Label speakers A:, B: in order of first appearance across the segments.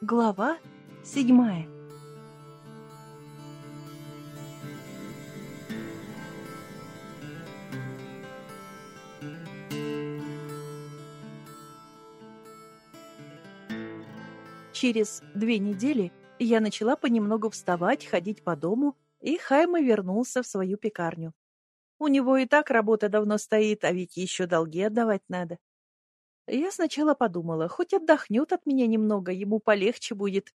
A: Глава седьмая Через две недели я начала понемногу вставать, ходить по дому, и Хайма вернулся в свою пекарню. У него и так работа давно стоит, а ведь еще долги отдавать надо. Я сначала подумала, хоть отдохнет от меня немного, ему полегче будет.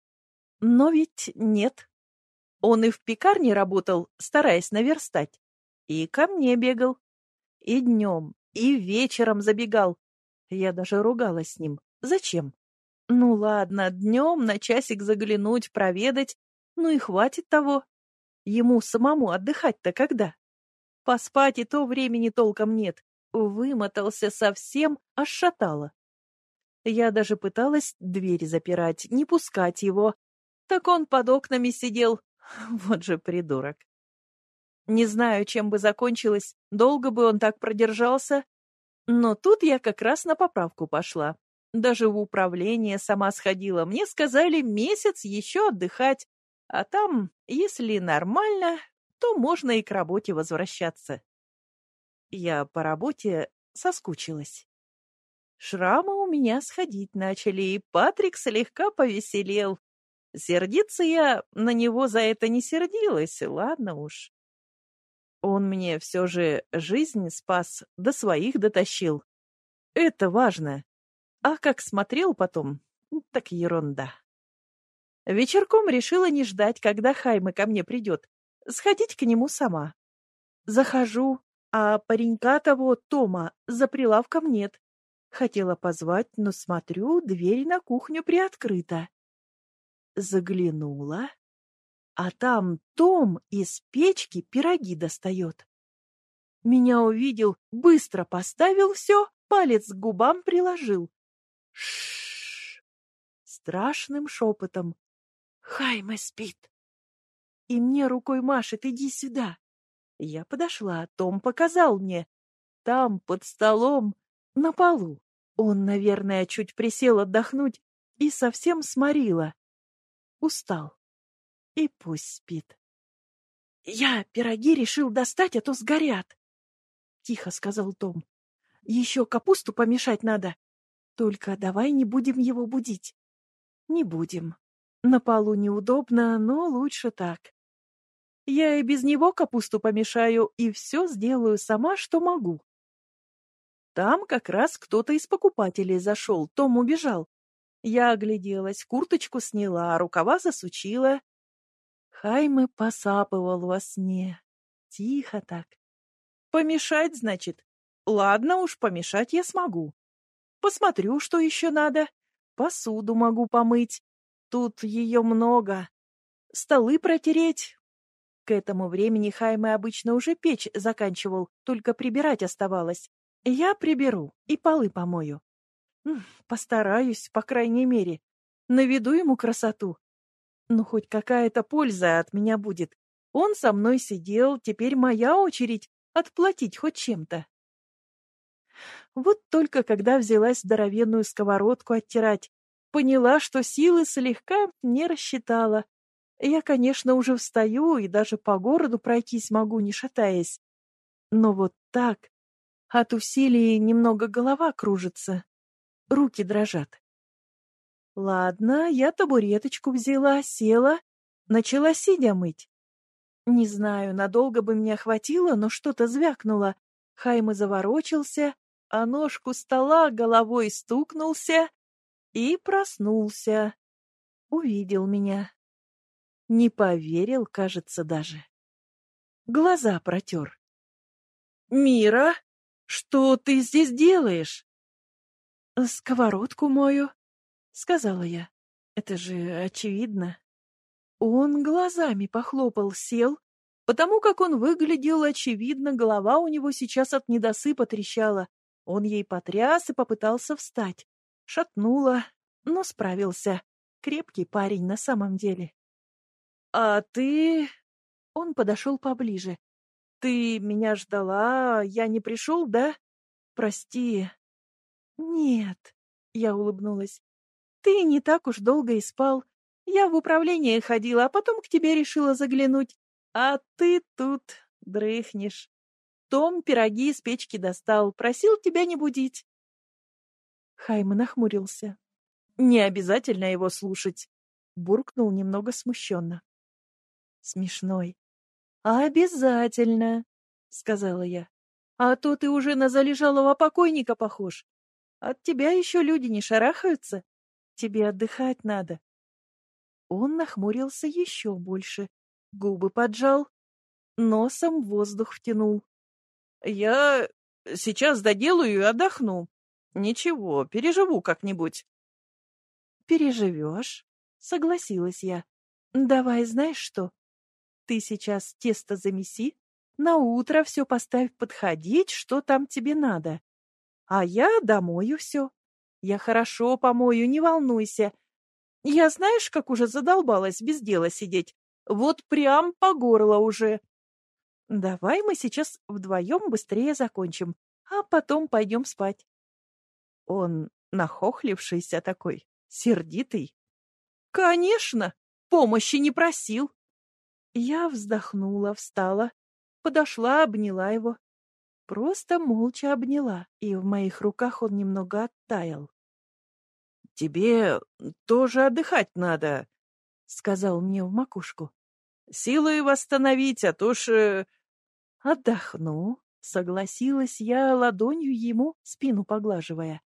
A: Но ведь нет. Он и в пекарне работал, стараясь наверстать. И ко мне бегал. И днем, и вечером забегал. Я даже ругалась с ним. Зачем? Ну ладно, днем на часик заглянуть, проведать. Ну и хватит того. Ему самому отдыхать-то когда? Поспать и то времени толком нет. Вымотался совсем, аж шатало. Я даже пыталась дверь запирать, не пускать его. Так он под окнами сидел. Вот же придурок. Не знаю, чем бы закончилось, долго бы он так продержался. Но тут я как раз на поправку пошла. Даже в управление сама сходила. Мне сказали месяц еще отдыхать. А там, если нормально, то можно и к работе возвращаться. Я по работе соскучилась. Шрамы у меня сходить начали, и Патрик слегка повеселел. Сердиться я на него за это не сердилась, ладно уж. Он мне все же жизнь спас, до своих дотащил. Это важно. А как смотрел потом, так ерунда. Вечерком решила не ждать, когда Хайме ко мне придет, сходить к нему сама. Захожу, а паренька того, Тома, за прилавком нет. Хотела позвать, но смотрю, дверь на кухню приоткрыта. Заглянула, а там Том из печки пироги достает. Меня увидел, быстро поставил все, палец к губам приложил. Шш! Страшным шепотом. Хайма спит. И мне рукой машет, иди сюда. Я подошла, Том показал мне. Там, под столом, на полу. Он, наверное, чуть присел отдохнуть и совсем сморила. Устал. И пусть спит. Я пироги решил достать, а то сгорят. Тихо сказал Том. Еще капусту помешать надо. Только давай не будем его будить. Не будем. На полу неудобно, но лучше так. Я и без него капусту помешаю и все сделаю сама, что могу. Там как раз кто-то из покупателей зашел, Том убежал. Я огляделась, курточку сняла, рукава засучила. Хайме посапывал во сне. Тихо так. Помешать, значит? Ладно уж, помешать я смогу. Посмотрю, что еще надо. Посуду могу помыть. Тут ее много. Столы протереть, к этому времени Хайме обычно уже печь заканчивал, только прибирать оставалось. Я приберу и полы помою. Постараюсь, по крайней мере. Наведу ему красоту. Ну, хоть какая-то польза от меня будет. Он со мной сидел, теперь моя очередь отплатить хоть чем-то. Вот только когда взялась здоровенную сковородку оттирать, поняла, что силы слегка не рассчитала. Я, конечно, уже встаю и даже по городу пройтись могу, не шатаясь. Но вот так, от усилий немного голова кружится, руки дрожат. Ладно, я табуреточку взяла, села, начала сидя мыть. Не знаю, надолго бы меня хватило, но что-то звякнуло. Хайма заворочился, а ножку стола головой стукнулся и проснулся. Увидел меня. Не поверил, кажется, даже. Глаза протер. «Мира, что ты здесь делаешь?» «Сковородку мою», — сказала я. «Это же очевидно». Он глазами похлопал, сел. Потому как он выглядел, очевидно, голова у него сейчас от недосыпа трещала. Он ей потряс и попытался встать. Шатнула, но справился. Крепкий парень на самом деле. «А ты...» Он подошел поближе. «Ты меня ждала, я не пришел, да? Прости». «Нет», — я улыбнулась. Ты не так уж долго и спал. Я в управление ходила, а потом к тебе решила заглянуть. А ты тут дрыхнешь. Том пироги из печки достал, просил тебя не будить. Хайма нахмурился. Не обязательно его слушать. Буркнул немного смущенно. Смешной. Обязательно, сказала я. А то ты уже на залежалого покойника похож. От тебя еще люди не шарахаются. Тебе отдыхать надо. Он нахмурился еще больше, губы поджал, носом воздух втянул. Я сейчас доделаю и отдохну. Ничего, переживу как-нибудь. Переживешь, согласилась я. Давай, знаешь что? Ты сейчас тесто замеси, на утро все поставь подходить, что там тебе надо. А я домою все. Я хорошо помою, не волнуйся. Я знаешь, как уже задолбалась без дела сидеть. Вот прям по горло уже. Давай мы сейчас вдвоем быстрее закончим, а потом пойдем спать. Он нахохлившийся такой, сердитый. Конечно, помощи не просил. Я вздохнула, встала, подошла, обняла его. Просто молча обняла, и в моих руках он немного оттаял. — Тебе тоже отдыхать надо, — сказал мне в макушку. — Силы восстановить, а то ж э, Отдохну, согласилась я ладонью ему, спину поглаживая.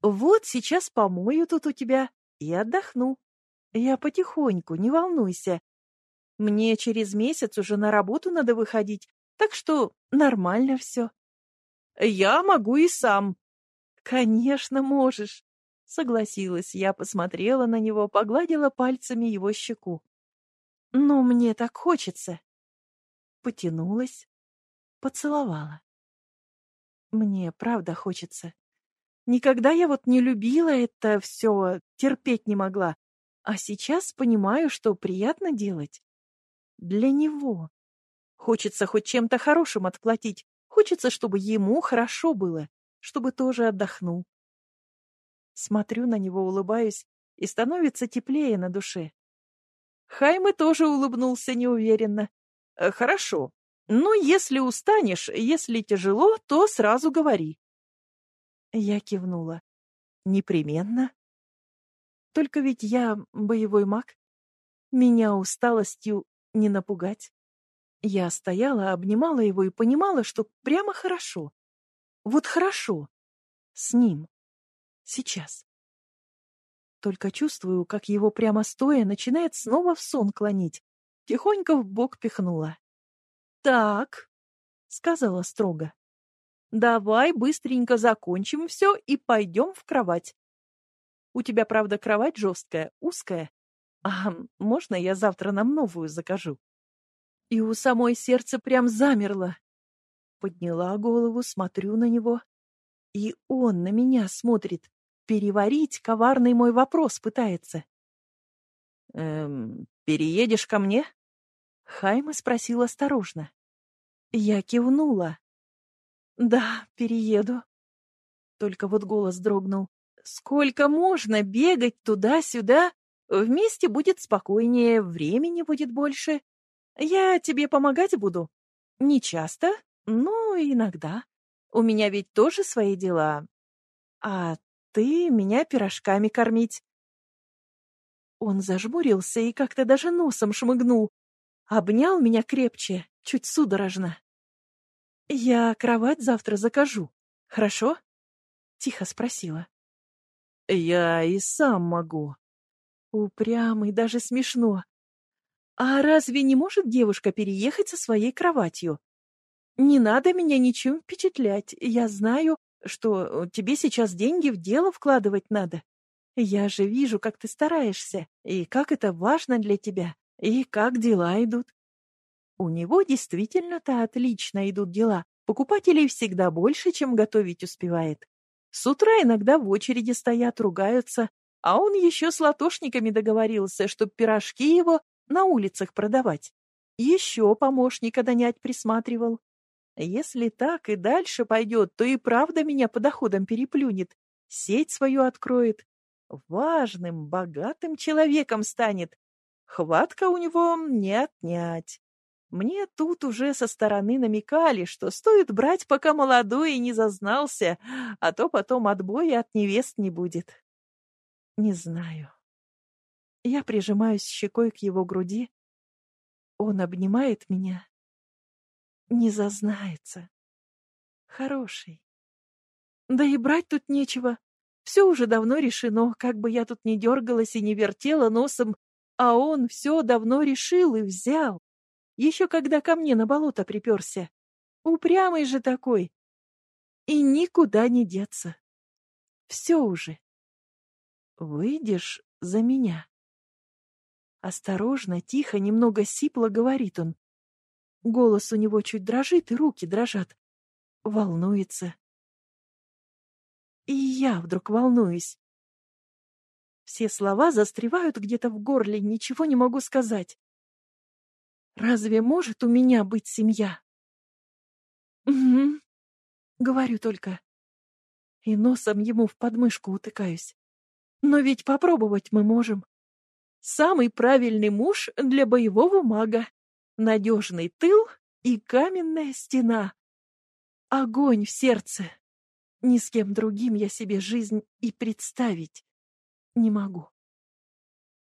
A: Вот сейчас помою тут у тебя и отдохну. Я потихоньку, не волнуйся. Мне через месяц уже на работу надо выходить, так что нормально все. Я могу и сам. Конечно, можешь. Согласилась я, посмотрела на него, погладила пальцами его щеку. Но мне так хочется потянулась, поцеловала. Мне правда хочется. Никогда я вот не любила это все, терпеть не могла. А сейчас понимаю, что приятно делать. Для него. Хочется хоть чем-то хорошим отплатить. Хочется, чтобы ему хорошо было, чтобы тоже отдохнул. Смотрю на него, улыбаюсь, и становится теплее на душе. Хаймы тоже улыбнулся неуверенно. Э, хорошо. Но если устанешь, если тяжело, то сразу говори. Я кивнула. Непременно. Только ведь я боевой маг. Меня усталостью не напугать. Я стояла, обнимала его и понимала, что прямо хорошо. Вот хорошо. С ним. Сейчас. Только чувствую, как его прямо стоя начинает снова в сон клонить тихонько в бок пихнула. «Так», — сказала строго, — «давай быстренько закончим все и пойдем в кровать. У тебя, правда, кровать жесткая, узкая. А можно я завтра нам новую закажу?» И у самой сердце прям замерло. Подняла голову, смотрю на него. И он на меня смотрит. Переварить коварный мой вопрос пытается. «Эм, переедешь ко мне?» Хайма спросил осторожно. Я кивнула. «Да, перееду». Только вот голос дрогнул. «Сколько можно бегать туда-сюда? Вместе будет спокойнее, времени будет больше. Я тебе помогать буду. Не часто, но иногда. У меня ведь тоже свои дела. А ты меня пирожками кормить». Он зажмурился и как-то даже носом шмыгнул, Обнял меня крепче, чуть судорожно. «Я кровать завтра закажу, хорошо?» — тихо спросила. «Я и сам могу». Упрямый, даже смешно. «А разве не может девушка переехать со своей кроватью? Не надо меня ничем впечатлять. Я знаю, что тебе сейчас деньги в дело вкладывать надо. Я же вижу, как ты стараешься, и как это важно для тебя. И как дела идут? У него действительно-то отлично идут дела. Покупателей всегда больше, чем готовить успевает. С утра иногда в очереди стоят, ругаются, а он еще с латошниками договорился, чтоб пирожки его на улицах продавать. Еще помощника донять присматривал. Если так и дальше пойдет, то и правда меня по доходам переплюнет, сеть свою откроет. Важным, богатым человеком станет. Хватка у него не отнять. Мне тут уже со стороны намекали, что стоит брать, пока молодой и не зазнался, а то потом отбоя от невест не будет. Не знаю. Я прижимаюсь щекой к его груди. Он обнимает меня. Не зазнается. Хороший. Да и брать тут нечего. Все уже давно решено, как бы я тут ни дергалась и не вертела носом, а он все давно решил и взял еще когда ко мне на болото приперся. Упрямый же такой. И никуда не деться. Все уже. Выйдешь за меня. Осторожно, тихо, немного сипло говорит он. Голос у него чуть дрожит, и руки дрожат. Волнуется. И я вдруг волнуюсь. Все слова застревают где-то в горле, ничего не могу сказать. Разве может у меня быть семья? Угу. Говорю только. И носом ему в подмышку утыкаюсь. Но ведь попробовать мы можем. Самый правильный муж для боевого мага. Надежный тыл и каменная стена. Огонь в сердце. Ни с кем другим я себе жизнь и представить не могу.